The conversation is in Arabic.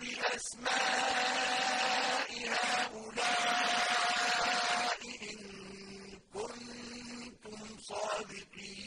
بأسماء هؤلاء إن كنتم صادقين.